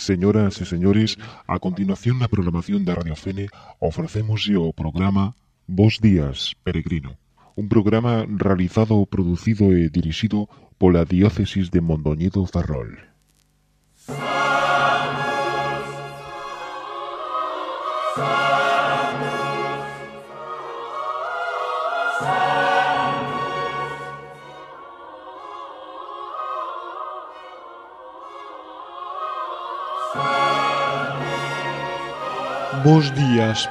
Señoras e señores, a continuación na programación da Radio Fene ofrecemos o programa Bos días, peregrino. Un programa realizado, producido e dirixido pola Diócesis de Mondoñedo Ferrol. Bos días.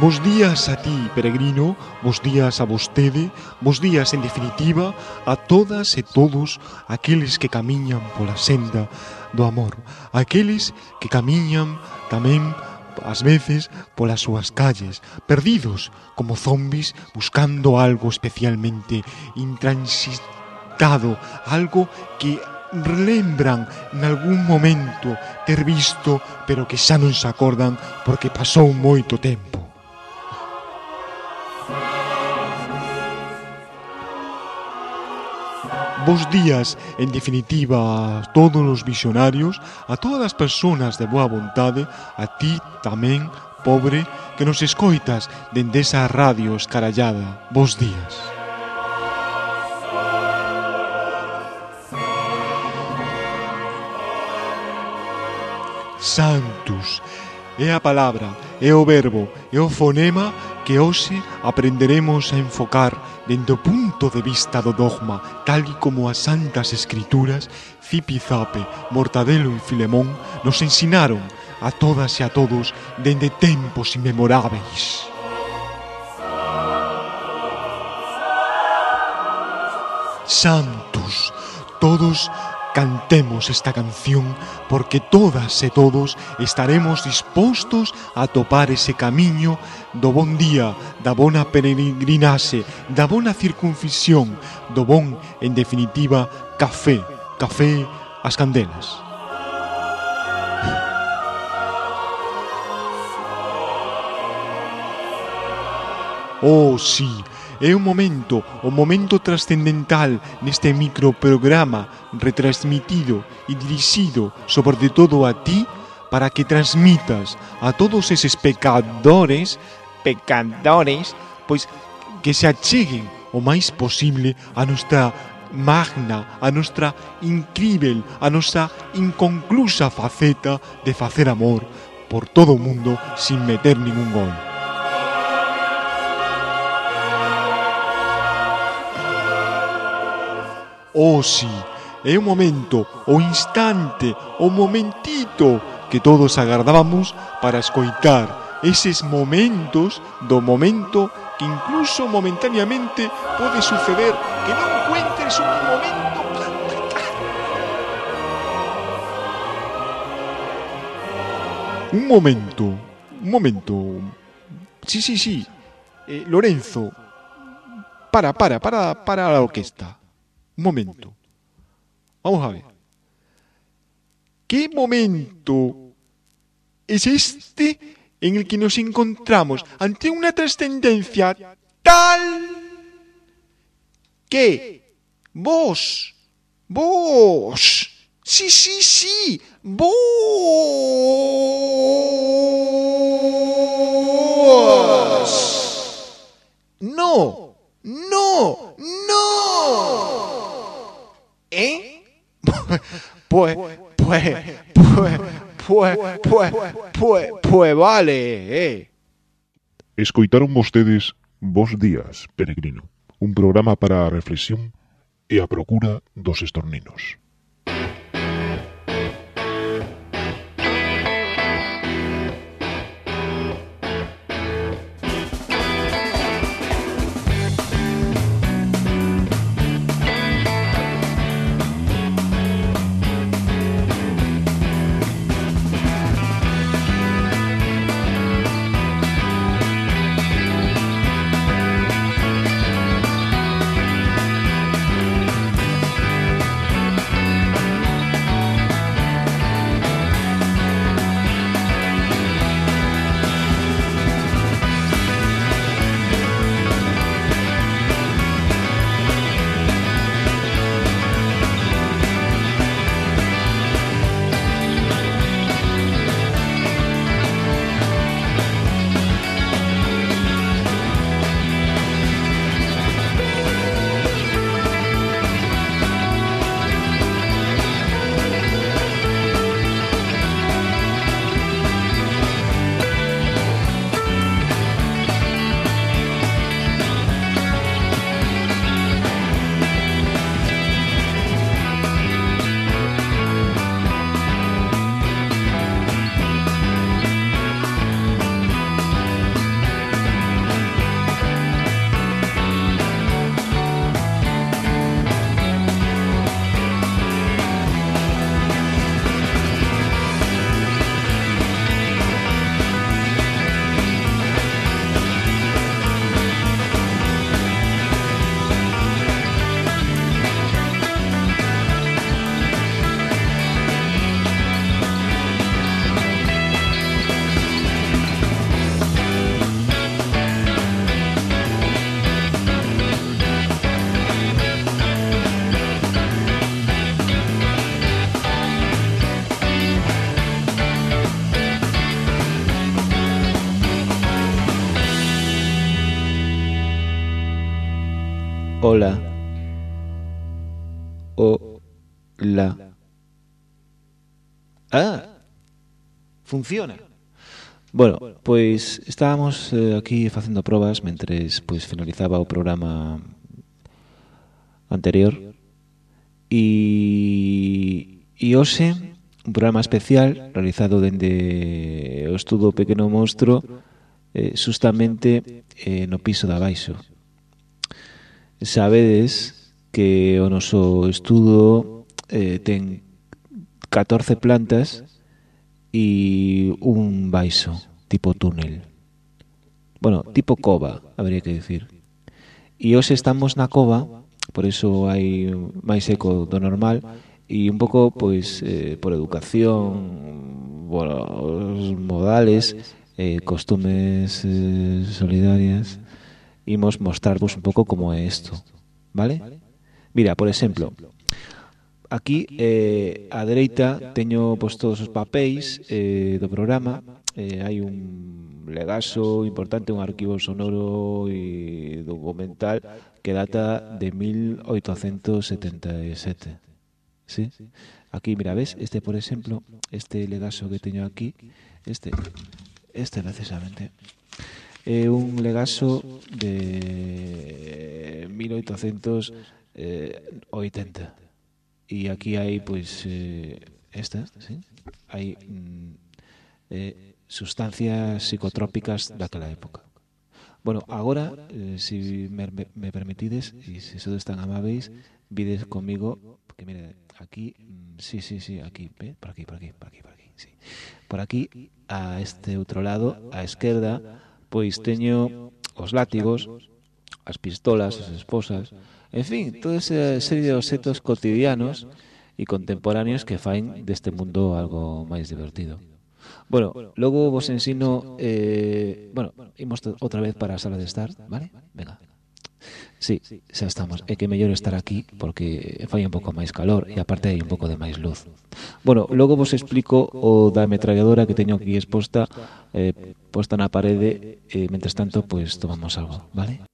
Bos días a ti, peregrino, bos días a vostede, bos días, en definitiva, a todas e todos aqueles que camiñan pola senda do amor, aqueles que camiñan tamén ás veces polas súas calles, perdidos como zombis buscando algo especialmente intransitado, algo que lembran nalgún momento ter visto, pero que xa non se acordan porque pasou moito tempo. Bos días, en definitiva, a todos os visionarios, a todas as persoas de boa vontade, a ti tamén, pobre, que nos escoitas dende esa radio escarallada. Bos días. Santus, é palabra, é verbo, é fonema que hoxe aprenderemos a enfocar dende o punto de vista do dogma, tal como as santas escrituras, Zipizape, Mortadelo e Filemón nos ensinaron a todas e a todos dende tempos inmemoráveis. Santos, todos Cantemos esta canción porque todas e todos estaremos dispostos a topar ese camiño do bon día, da bona peregrinase, da bona circunfisión, do bon, en definitiva, café, café as candelas. Oh, sí, é o momento, o momento trascendental neste microprograma retransmitido e dirixido sobre todo a ti para que transmitas a todos eses pecadores, pecadores, pois que se acheguen o máis posible a nuestra magna, a nuestra incrível, a nosa inconclusa faceta de facer amor por todo o mundo sin meter ningún gol. Oh, sí, é o momento, o instante, o momentito que todos agardábamos para escoitar eses momentos do momento que incluso momentáneamente pode suceder que non encuentres un momento Un momento, un momento. Sí, sí, sí. Eh, Lorenzo, para, para, para, para la orquesta. Un momento. Vamos a ver. ¿Qué momento es este en el que nos encontramos ante una trascendencia tal que vos, vos, sí, sí, sí, vos, pues, pues, pues, pues, pues, pues, pues, vale, eh. Escoitaron vostedes Vos Días, Peregrino, un programa para a reflexión e a procura dos estorninos. funciona. Bueno, pois estábamos eh, aquí facendo probas mentres pois finalizaba o programa anterior e e hoxe un programa especial realizado dende o estudo Pequeno Monstro eh, justamente eh, no piso de abaixo. Sabedes que o noso estudo eh, ten 14 plantas e un baixo tipo túnel. Bueno, tipo cova, habría que decir. E hoxe estamos na cova, por iso hai máis eco do normal, e un pouco pois eh, por educación, bueno, os modales, eh, costumes eh, solidarias, imos mostrarvos un pouco como é isto, vale? Mira, por exemplo, Aquí, eh, eh á dereita, teño pois, todos os papéis eh, do programa. Eh, hai un legaso importante, un arquivo sonoro e documental que data de 1877. Sí? Aquí, mira, ves, este, por exemplo, este legaso que teño aquí, este, este precisamente, é un legaso de 1880. E aquí hai pois eh, esta, sí? hai mm, eh, sustancias psicotrópicas daquela época. Bueno, agora, eh, si me, me permitides, e se sodes tan amáveis, vides comigo, porque mire, aquí, mm, sí, sí, sí, aquí, ¿ve? por aquí, por aquí, por aquí, por aquí, sí. Por aquí, a este outro lado, a esquerda, pois teño os látigos, as pistolas, as esposas, En fin, toda esa serie de objetos cotidianos e contemporáneos que fain deste mundo algo máis divertido. Bueno, logo vos ensino eh, Bueno, imos outra vez para a sala de estar Vale? Venga Sí, xa estamos É que mellor estar aquí Porque fai un pouco máis calor E aparte hai un pouco de máis luz Bueno, logo vos explico o da metralladora que teño aquí exposta eh, Posta na parede eh, mentres tanto, pois pues, tomamos algo Vale?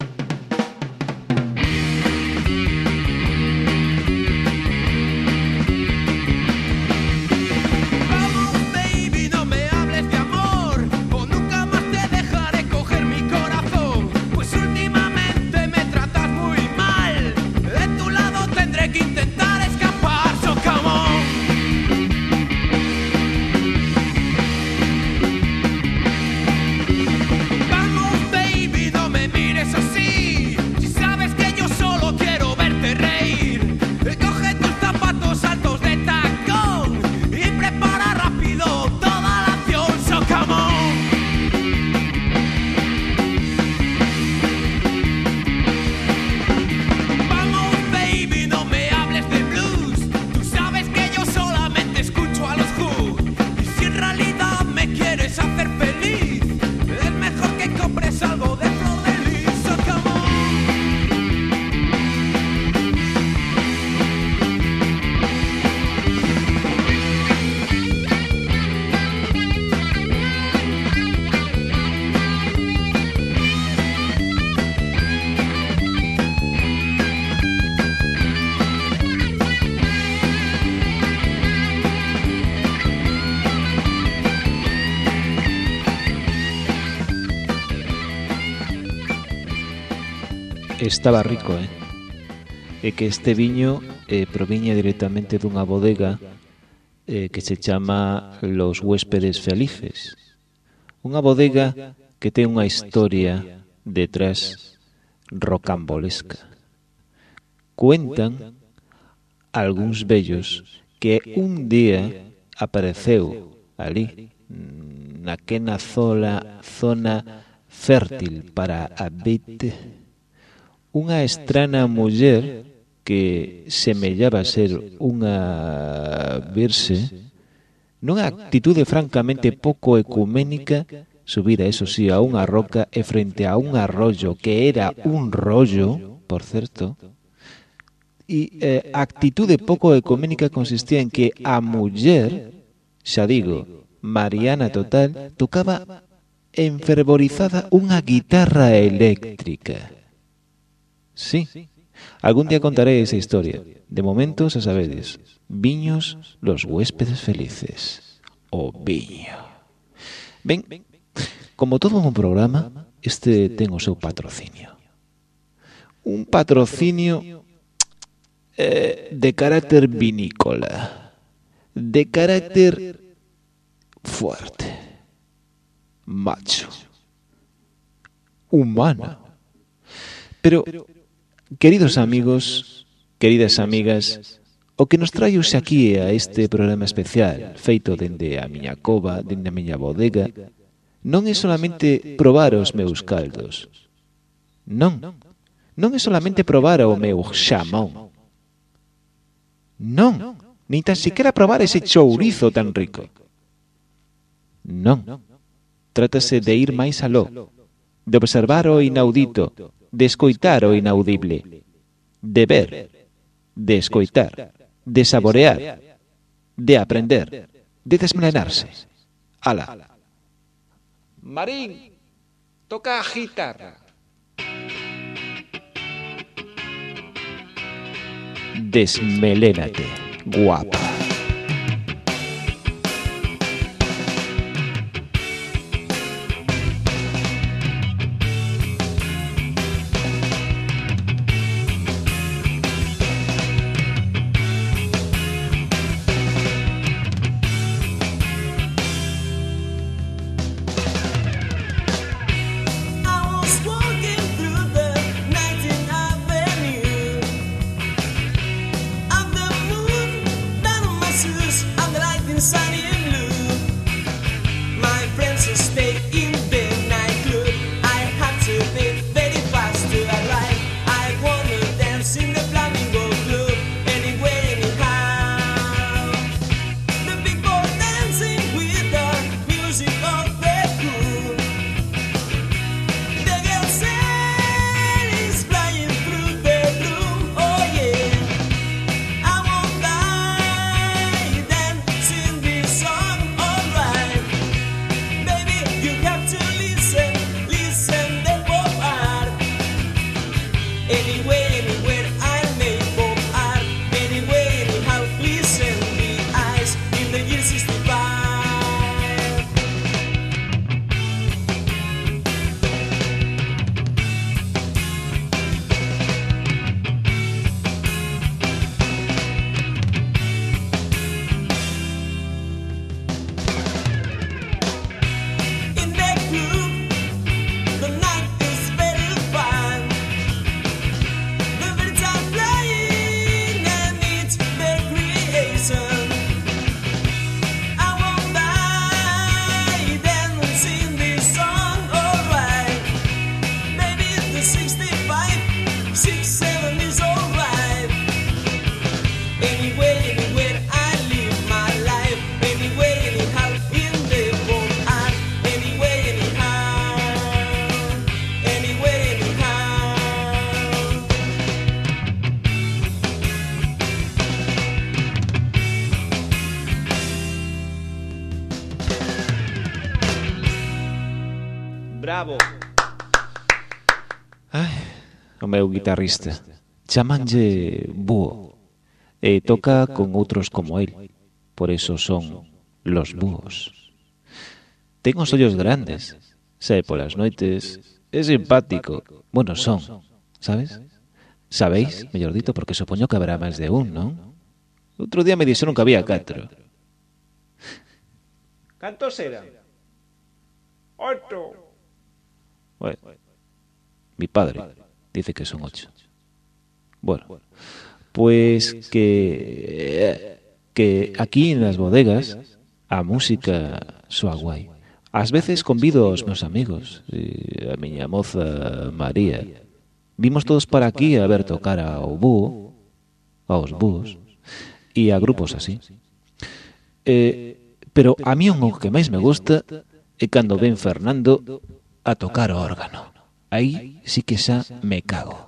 estaba rico, eh? E que este viño eh, proviña directamente dunha bodega eh, que se chama Los Huéspedes Felices. Unha bodega que ten unha historia detrás rocambolesca. Cuentan algúns vellos que un día apareceu ali naquena zola, zona fértil para a vite Unha estrana muller que semellaba ser unha virse, nunha actitude francamente pouco ecuménica, subida, eso sí, a unha roca e frente a un arroyo, que era un rollo, por certo, e eh, actitude pouco ecuménica consistía en que a muller, xa digo, Mariana Total, tocaba enfervorizada unha guitarra eléctrica. Sí, Algún día contaré esa historia. De momento, xa sabedes, viños los huéspedes felices. O viño. Ben, como todo un programa, este ten o seu patrocinio. Un patrocinio eh, de carácter vinícola, de carácter fuerte, macho, humano. Pero Queridos amigos, queridas amigas, o que nos traio aquí a este programa especial feito dende a miña cova, dende a miña bodega, non é solamente probar os meus caldos. Non, non é solamente probar o meu xamón. Non, nin tan siquiera probar ese chourizo tan rico. Non, trátase de ir máis aló, de observar o inaudito, de escoitar o inaudible, de ver, de escoitar, de saborear, de aprender, de desmelenarse. Ala. Marín, toca guitarra. Desmelénate, guapa. Meu guitarrista. Chamanlle Búho e toca con outros como el. Por eso son los búhos. Ten os ollos grandes, sae polas noites, é simpático. Bueno, son, sabes? Sabéis, mellor dito, porque supoño que habrá máis de un, non? Outro día me dixeron que había catro. Cantos eran? Oito. Bueno, mi padre Dice que son ocho. Bueno, pues que, que aquí en las bodegas a música soa guai. Ás veces convido aos meus amigos, e a miña moza María. Vimos todos para aquí a ver tocar ao búho, aos búhos, e a grupos así. Eh, pero a mí o que máis me gusta é cando ven Fernando a tocar o órgano. Ahí sí que xa me cago.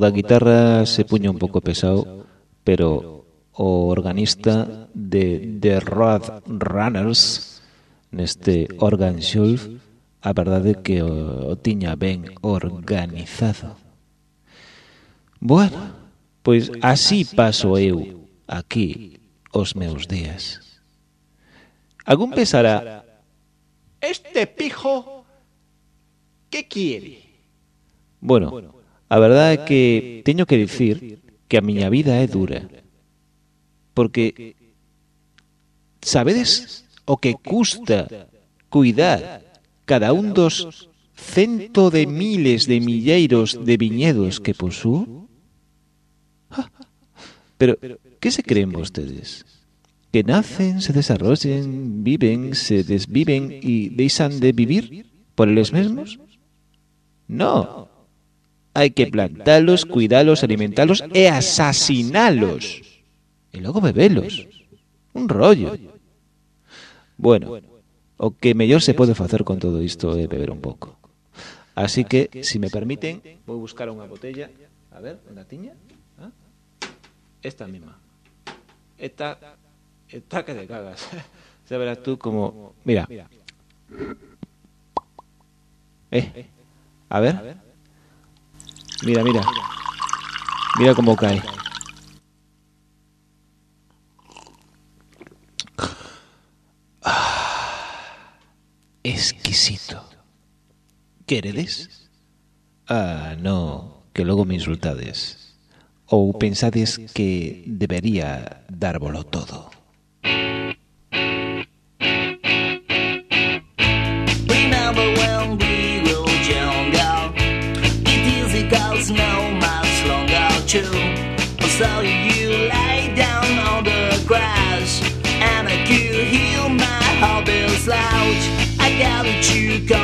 da guitarra se puña un pouco pesado, pero o organista de The Road Runners neste Organ Shelf a verdade que o, o tiña ben organizado. Bueno, pois así paso eu aquí os meus días. Algún pensará, este pijo, que quiere? Bueno, a verdade é que teño que dicir que a miña vida é dura. Porque sabedes o que custa cuidar cada un dos cento de miles de milleiros de viñedos que posúo? Pero, que se creen vostedes? Que nacen, se desarrollen, viven, se desviven e deixan de vivir por eles mesmos? No, Hai que plantalos, cuidalos, alimentalos e asasinalos. E logo bebelos. Un rollo. Bueno, o que mellor se pode facer con todo isto é beber un pouco. Así que, si me permiten, vou buscar unha botella. A ver, unha tiña? ¿Ah? Esta misma. Esta, esta que te cagas. Ya verás tú como... Mira. Eh, a ver. Mira, mira. Mira cómo cae. Ah, exquisito. Queredes? Ah, no, que logo me insultades. Ou pensades que debería dárvolo todo. you got.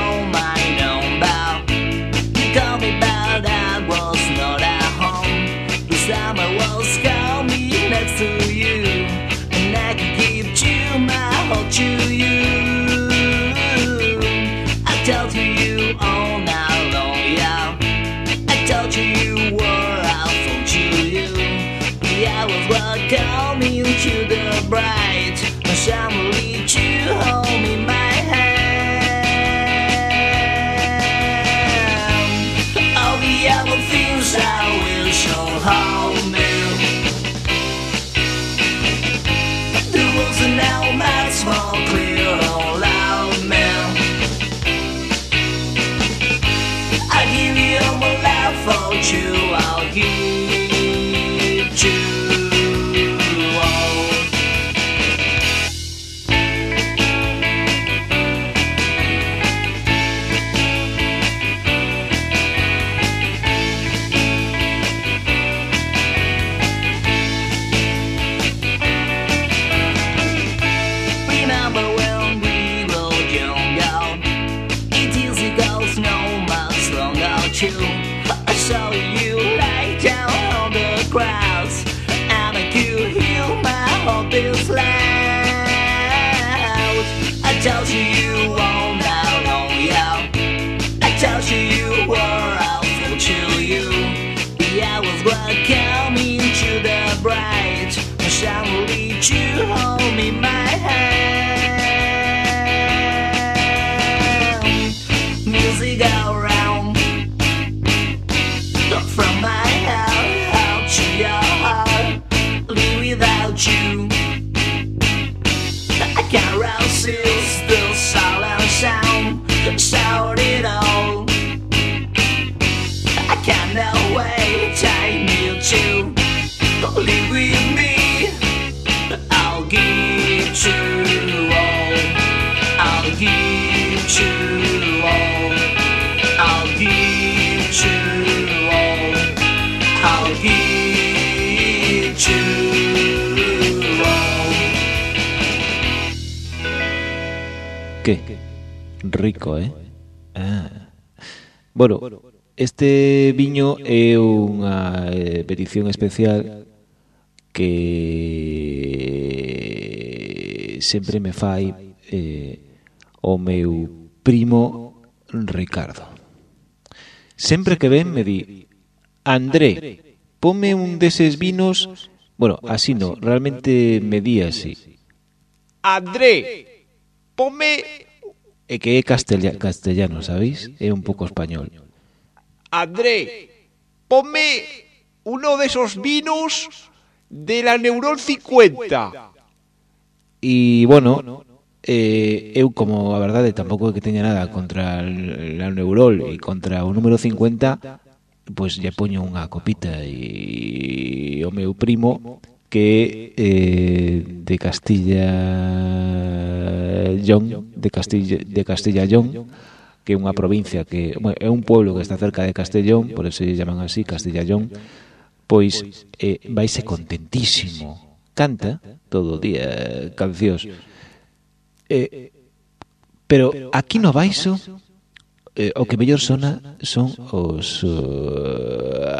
Este viño é unha eh, petición especial que sempre me fai eh, o meu primo Ricardo. Sempre que ven me di André, ponme un deses vinos Bueno, así no, realmente me di así André, ponme É que é castella, castellano, sabéis? É un pouco español André, ponme uno de esos vinos de la Neuron 50. Y bueno, eh, eu como a verdade tampouco que teña nada contra la Neurol e contra o número 50, pois pues, lle poño unha copita e o meu primo que eh, de Castilla John, de Castilla de Castilla John que é unha provincia que bueno, é un pueblo que está cerca de Castellón, por eso lle llaman así Castellallón, pois eh, vaise contentísimo. Canta todo o día eh, cancións. Eh, pero aquí no baixo eh, o que mellor sona son os uh,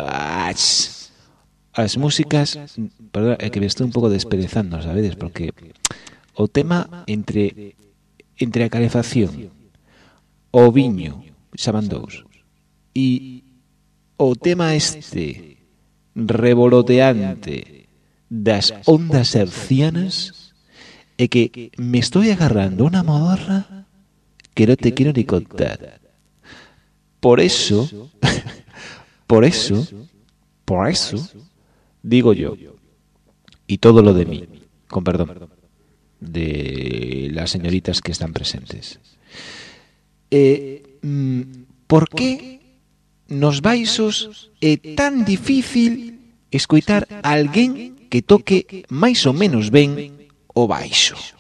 as, as músicas, perdón, é que me estou un pouco desperezando, sabedes, porque o tema entre entre a calefacción o viño, xa van dous e o tema este revoloteante das ondas hercianas é que me estou agarrando unha modorra que non te quiero ni contar. Por eso, por eso, por eso, digo yo, y todo lo de mí, con perdón, de las señoritas que están presentes. eh, mm, por que nos baixos é tan difícil escoitar a alguén que toque máis ou menos ben o baixo.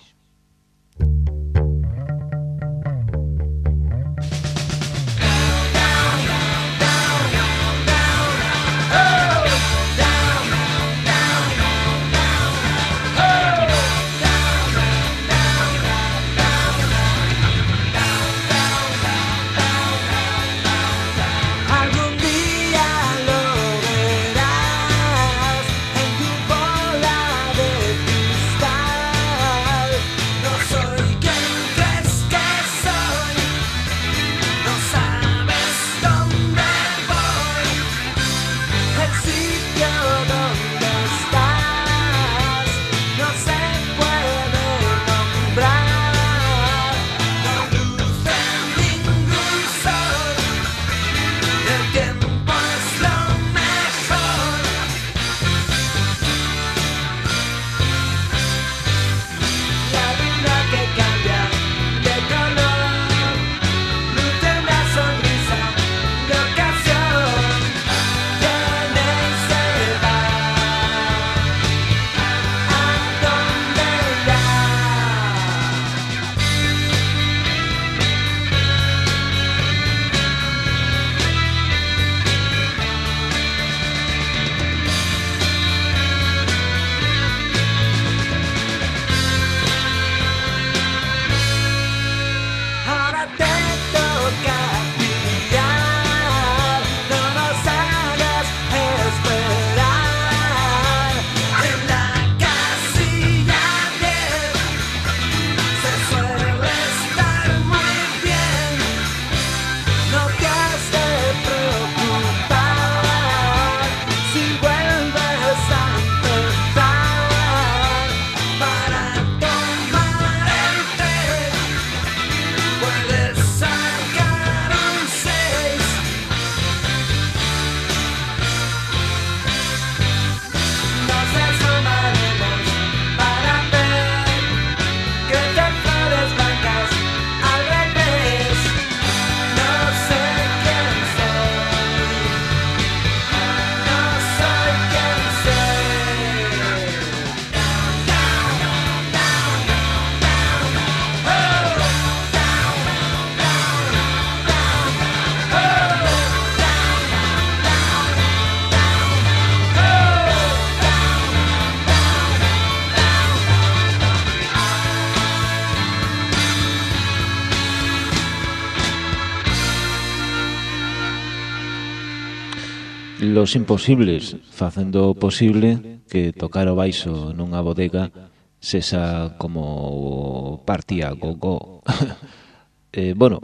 os imposibles, facendo posible que tocar o baixo nunha bodega sexa como partía gogó. eh, bueno,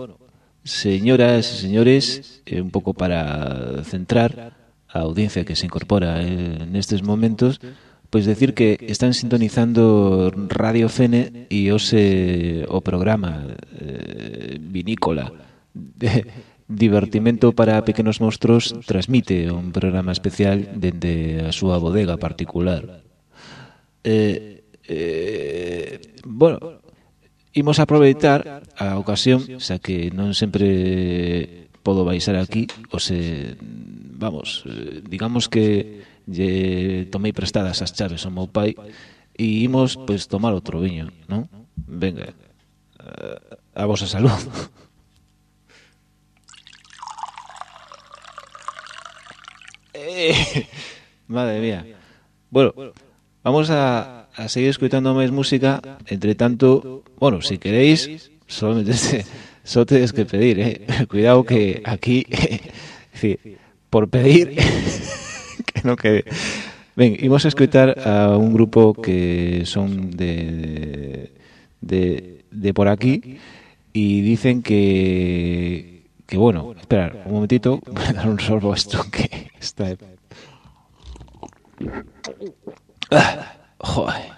señoras e señores, eh, un pouco para centrar a audiencia que se incorpora eh, nestes momentos, pois decir que están sintonizando Radio Fene e ose o programa eh, vinícola de, Divertimento para pequenos monstruos transmite un programa especial dende a súa bodega particular. Eh, eh, bueno, imos aproveitar a ocasión, xa que non sempre podo baixar aquí, o se, vamos, digamos que lle tomei prestadas as chaves ao meu pai e imos, pois, tomar outro viño, non? Venga, a vosa salud. madre mía. Bueno, vamos a, a seguir escuchando máis música. Entre tanto, bueno, si queréis, solamente solo tenéis que pedir, eh. Cuidado que aquí, por pedir, que no quede. Ben, imos a escutar a un grupo que son de, de, de por aquí y dicen que, que bueno, esperar un momentito, voy a dar un sorbo a esto que está... 哎嗨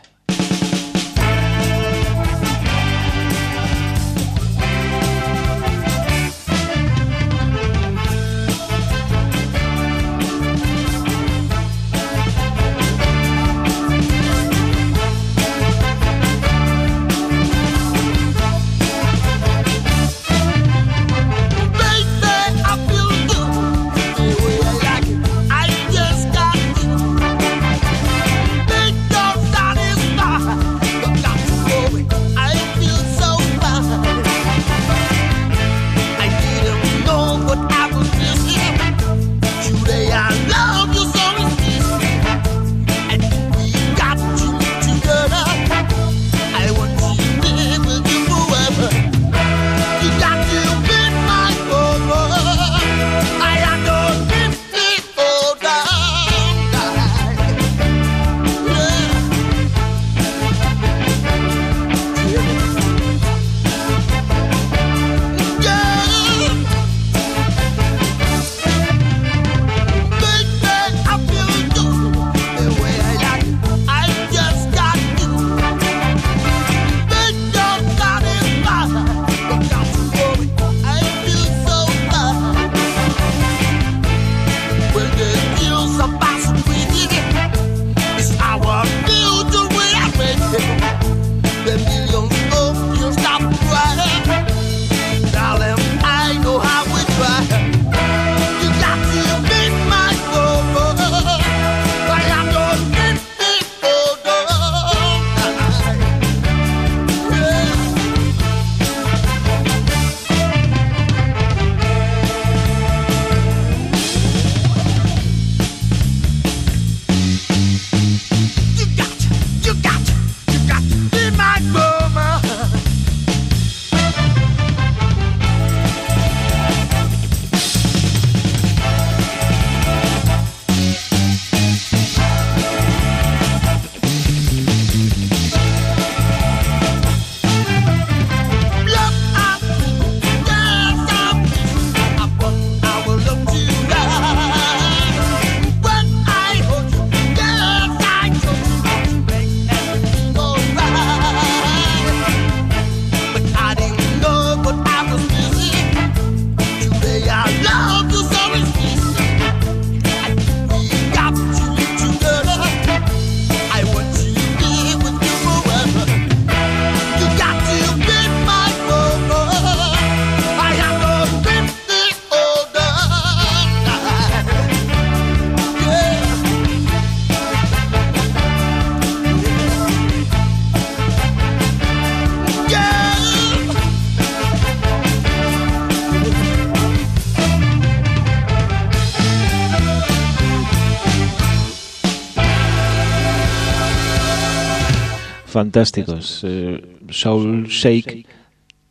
fantásticos. Eh, Soul Shake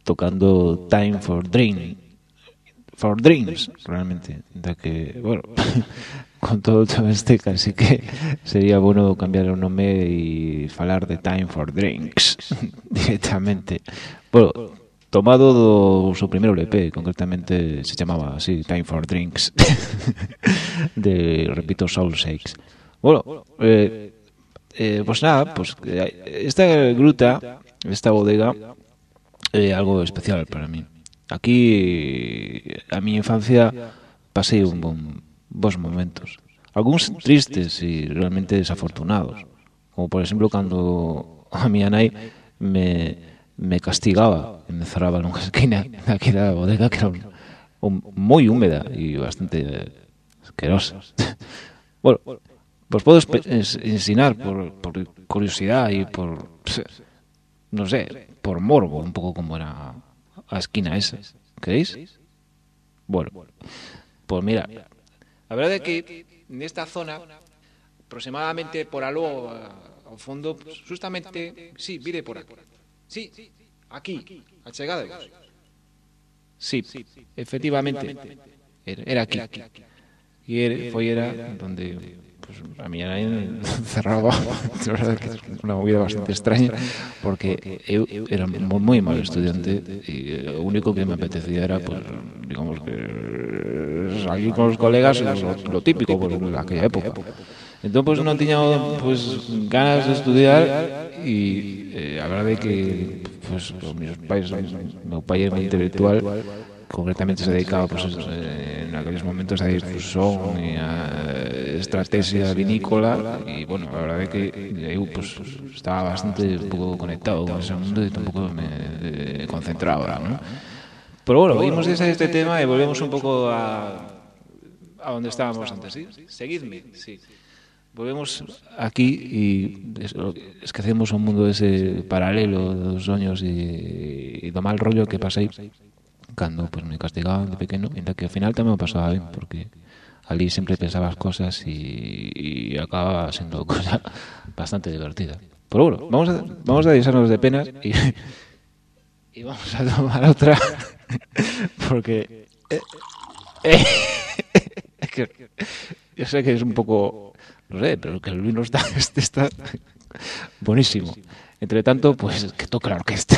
tocando Time for Dream. for Dreams, realmente. Da que, bueno, con todo todo este casi que sería bueno cambiar o nome e falar de Time for Drinks directamente. Bueno, tomado do seu primeiro LP, concretamente se chamaba así, Time for Drinks, de, repito, Soul Shakes. Bueno, eh, Eh, pues nada, pues eh, esta gruta, esta bodega, eh, algo especial para mí. Aquí, a mi infancia, pasé un bon, bons momentos. Alguns tristes e realmente desafortunados. Como, por exemplo, cando a miña nai me, me castigaba e me cerraba nunha esquina daquela bodega que era un, un, moi húmeda e bastante asquerosa. bueno, Pues podo espe- ens- ensinar por, por curiosidade e por, non sé, por morbo, un pouco como era a esquina esa. Queréis? Bueno, pues mira, A verdade é que nesta zona, aproximadamente por aló a- ao fondo, pues, justamente, sí, vire por aquí. Sí, aquí, a vos. Sí, efectivamente, era, aquí. e era, foi era donde pues a mí aí cerraba unha movida bastante extraña porque eu era moi moi mal estudiante e o único que me apetecía era pues, digamos que salir con os colegas lo, lo típico por pues, aquella época entón pues, non tiña pues, ganas de estudiar e eh, a verdade que pues, os meus pais meu pai era intelectual concretamente se dedicaba pues, en aquellos momentos a difusión e a estrategia vinícola e bueno, a verdade é que eu pues, estaba bastante un pouco conectado con ese mundo e tampouco me eh, concentraba ¿no? pero bueno, vimos de este tema e volvemos un pouco a a donde estábamos antes ¿sí? seguidme, sí volvemos aquí e es- esquecemos o mundo ese paralelo dos e, e do mal rollo que pasei cando pues, me castigaban de pequeno, ainda que ao final tamén me pasaba ben, porque ali sempre pensaba as cosas e, e acababa sendo cosa bastante divertida. Pero bueno, vamos a, vamos a deixarnos de penas e, e vamos a tomar outra porque eh, eh, es que yo sé que es un poco no sé, pero que el vino está este está buenísimo. Entre tanto, pues que toca la orquesta.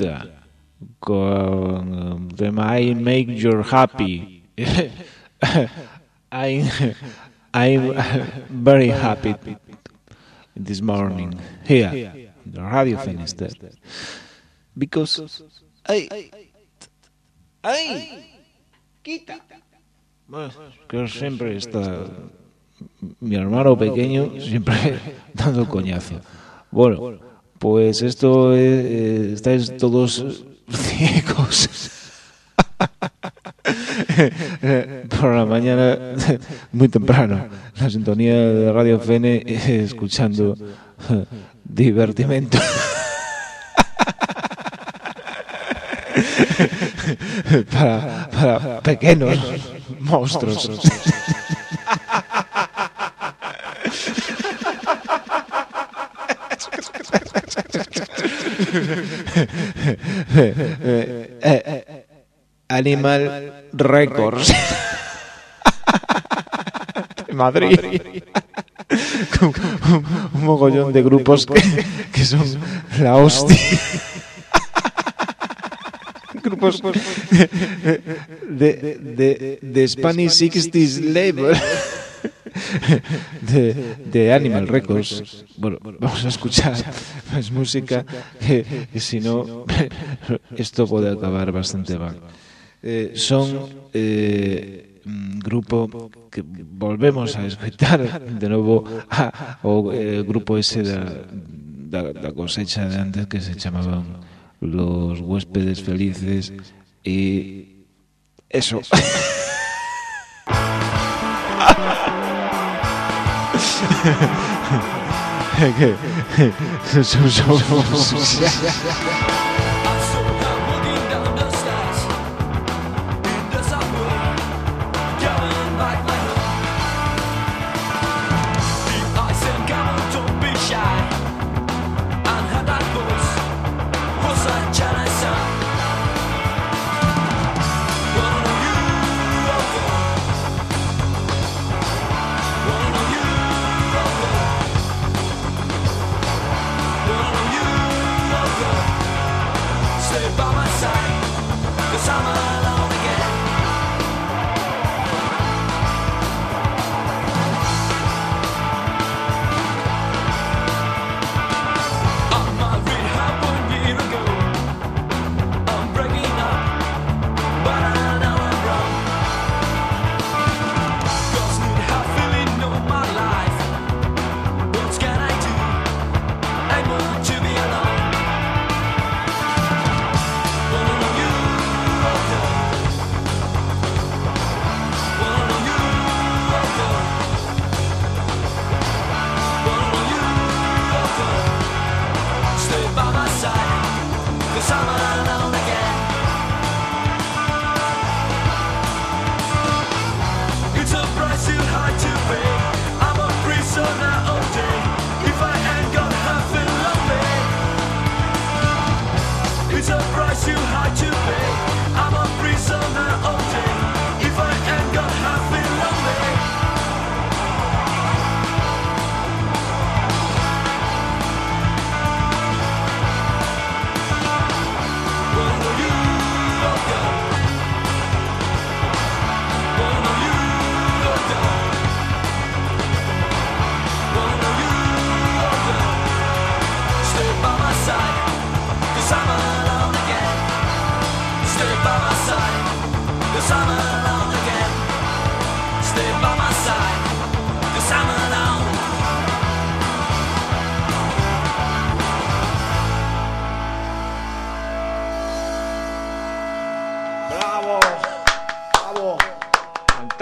La Ruta con el I Make You Happy. I'm, I'm very happy this morning here, the Radio Finisterre, because I, I, quita. Bueno, que siempre está mi hermano pequeño siempre dando coñazo. Bueno, pues esto es, eh, estáis todos ciegos. Por la mañana, muy temprano, la sintonía de Radio Fene eh, escuchando divertimento. para pequeños monstruos. Eh, eh, Animal Records. Madrid. Con un, un mogollón de grupos que, que son la hostia. Grupos de, de, de Spanish 60s label de, de Animal Records. Bueno, vamos a escuchar más música, que, que si no, esto puede acabar bastante mal. Eh, son eh, un grupo que volvemos a escuchar de nuevo a, o eh, grupo ese da, da, da cosecha de antes que se llamaban los huéspedes felices y eso. 嘿 嘿嘿，是什么什么什么？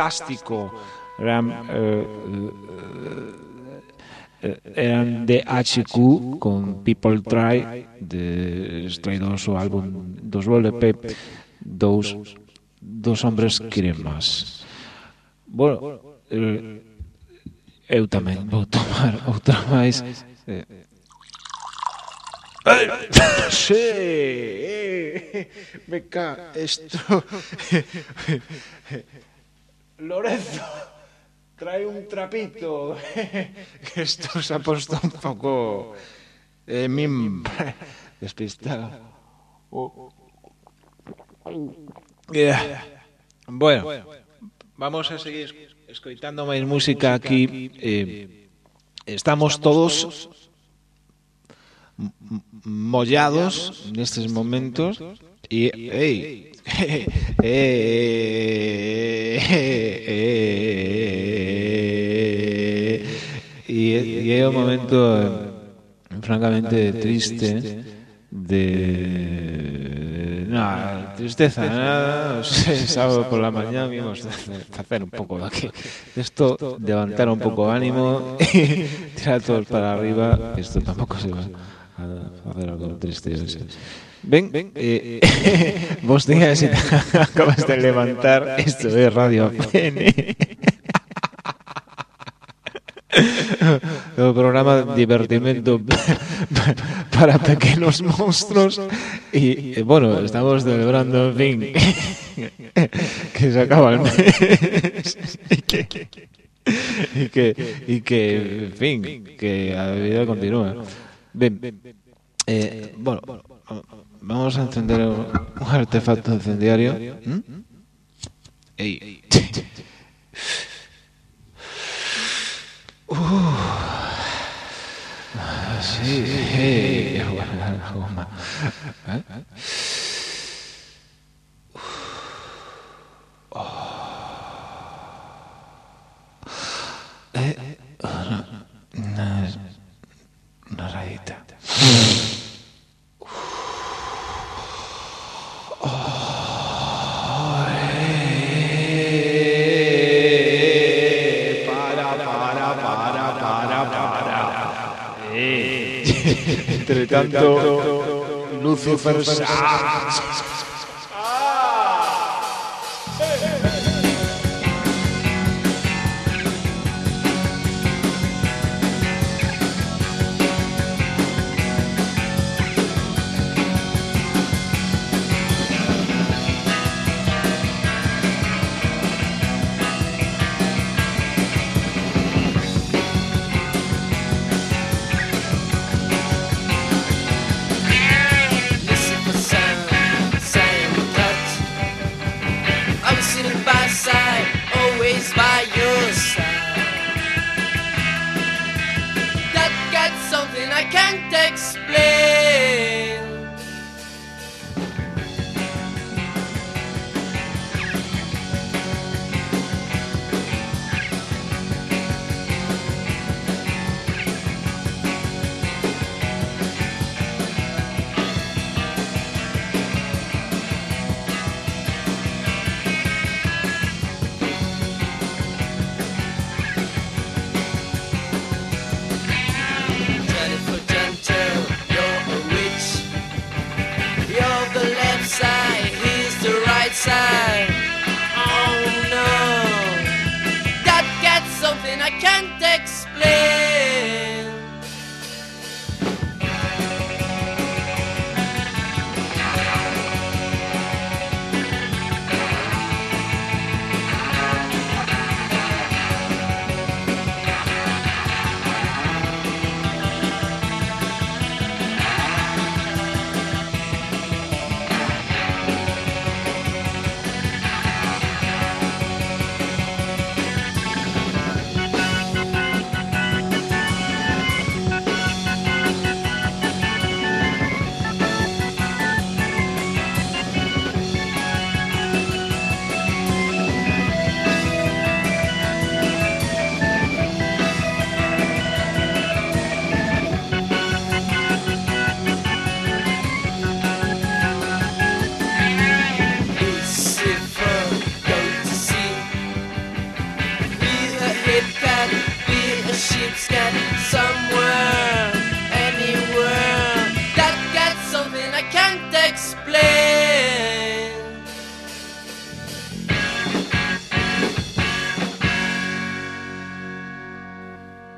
fantástico. Ram, eh, eh, eh, eh eran de HQ con People Try de extraído do álbum dos LP dos dos hombres cremas bueno eh, eu tamén vou tomar outra máis eh, Sí, eh, eh, me ca, esto Lorenzo, trae un trapito. que esto se ha puesto un poco. Eh, mim, despistado. Yeah. Bueno, vamos a seguir escoitando máis música aquí. Eh, estamos todos mollados nestes momentos e ei, e, e é un momento eh, francamente triste de no, tristeza nada, sábado por la mañana vimos hacer un daqui esto levantar un pouco o ánimo y tirar todos para arriba esto tampouco se va a hacer algo triste hoxe. Ven, eh, vos días si acabas de levantar esto es Radio PN o programa de divertimento para pequenos monstruos. Y, eh, bueno, estamos celebrando en fin. que se acaba el mes. Y que y que, y que en fin que la vida continúa. Bien eh, bueno vamos a encender un un artefacto incendiario ¿Mm? Ey. Sí, hey. ¿Eh? Eh, una, una, una rayita. Entre tanto, Lucifer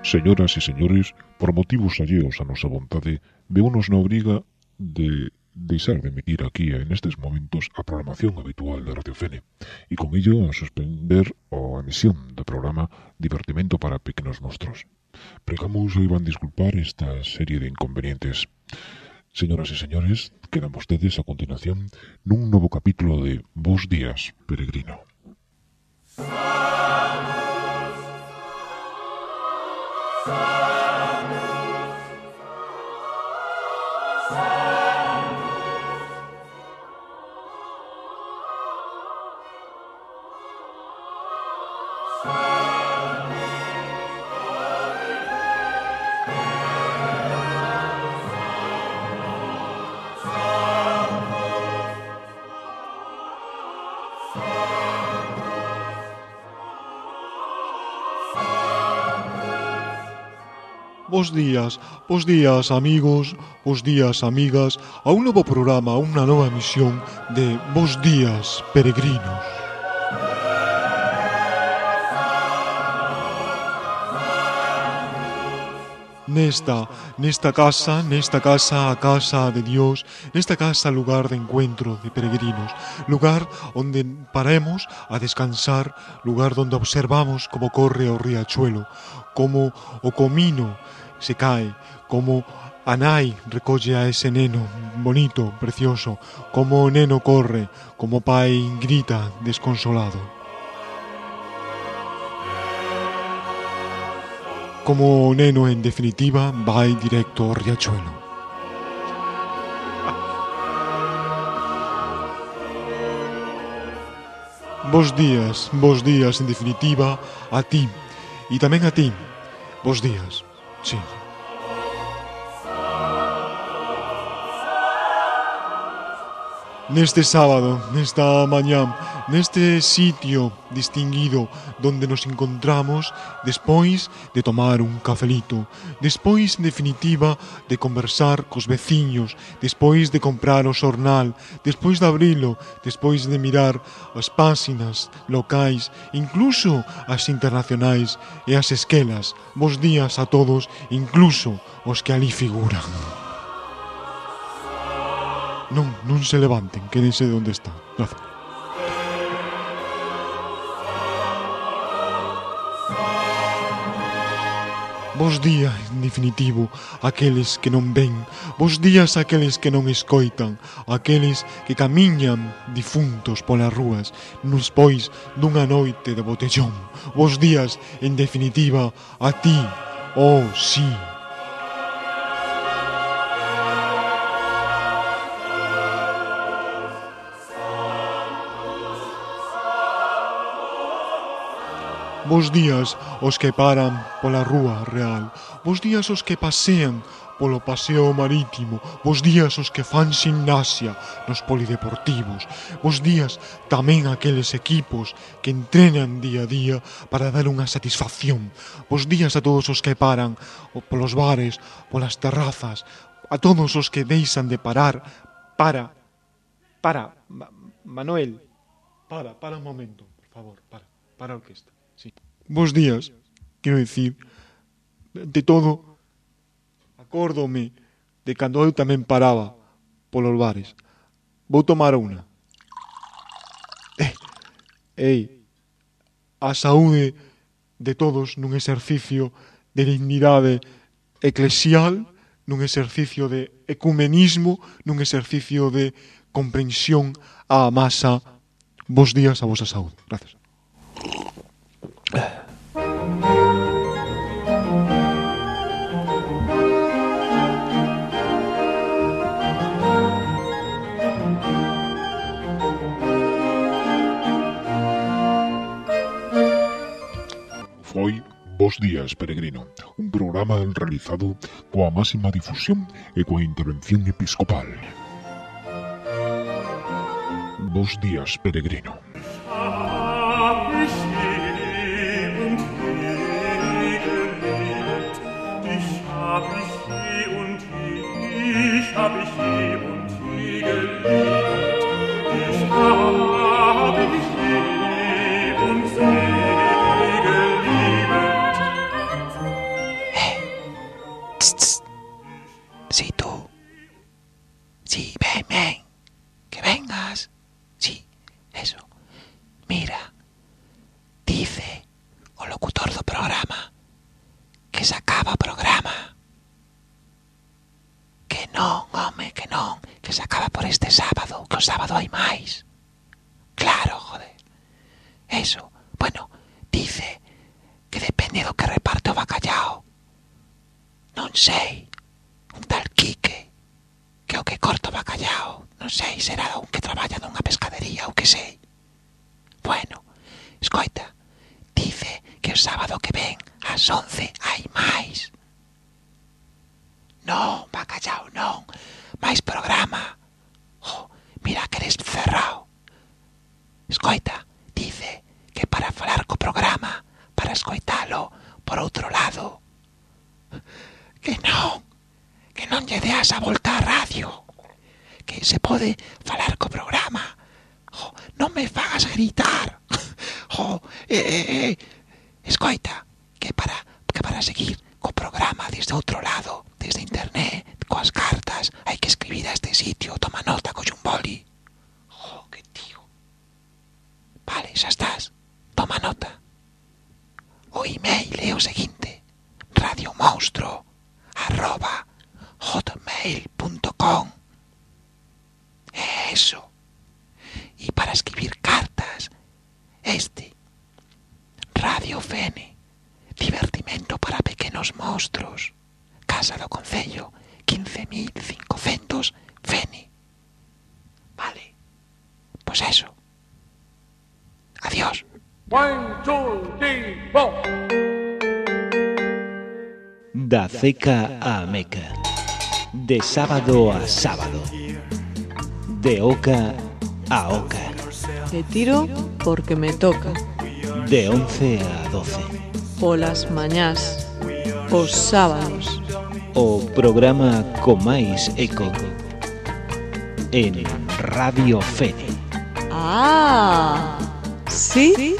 Señoras e señores, por motivos alleos a nosa vontade, veunos na obriga de deixar de emitir aquí en estes momentos a programación habitual de Radio Fene e con ello a suspender a emisión do programa Divertimento para Pequenos Monstros. Pregamos o iban disculpar esta serie de inconvenientes. Señoras e señores, quedan vostedes a continuación nun novo capítulo de Bos días, peregrino. song. Bos días, bos días amigos, bos días amigas a un novo programa, a unha nova emisión de Bos días peregrinos. Nesta, nesta casa, nesta casa, a casa de Dios, nesta casa lugar de encuentro de peregrinos, lugar onde paremos a descansar, lugar donde observamos como corre o riachuelo, como o comino se cae, como a nai recolle a ese neno bonito, precioso, como o neno corre, como pai grita desconsolado. como neno en definitiva vai directo ao Riachuelo. Bos días, bos días en definitiva a ti e tamén a ti. Bos días. Sí. neste sábado, nesta mañán, neste sitio distinguido donde nos encontramos despois de tomar un cafelito, despois, en definitiva, de conversar cos veciños, despois de comprar o xornal, despois de abrilo, despois de mirar as páxinas locais, incluso as internacionais e as esquelas. Bos días a todos, incluso os que ali figuran. Non, non se levanten, quédense de onde están. Gracias. Bos días, en definitivo, aqueles que non ven. Bos días aqueles que non escoitan. Aqueles que camiñan difuntos polas rúas, nos pois dunha noite de botellón. Bos días, en definitiva, a ti, oh sí. Bos días os que paran pola Rúa Real. Bos días os que pasean polo paseo marítimo. Bos días os que fan gimnasia nos polideportivos. Bos días tamén aqueles equipos que entrenan día a día para dar unha satisfacción. Bos días a todos os que paran polos bares, polas terrazas, a todos os que deixan de parar para para Manuel, para, para un momento, por favor, para, para orquesta. Sí. Bos días, quero dicir, de todo, acórdome de cando eu tamén paraba polos bares. Vou tomar unha. Eh, ei, a saúde de todos nun exercicio de dignidade eclesial, nun exercicio de ecumenismo, nun exercicio de comprensión á masa. Bos días a vosa saúde. Gracias. Foi Bos días, peregrino, un programa realizado coa máxima difusión e coa intervención episcopal. Bos días, peregrino. Ah, und die Geliebten. xa estás. Toma nota. O email é o seguinte. radiomonstro arroba hotmail.com Ceca a Meca. De sábado a sábado. De oca a oca. De tiro porque me toca. De 11 a 12. Polas mañás. Os sábados. O programa Comais Eco. En Radio Fede. Ah, sí. ¿Sí?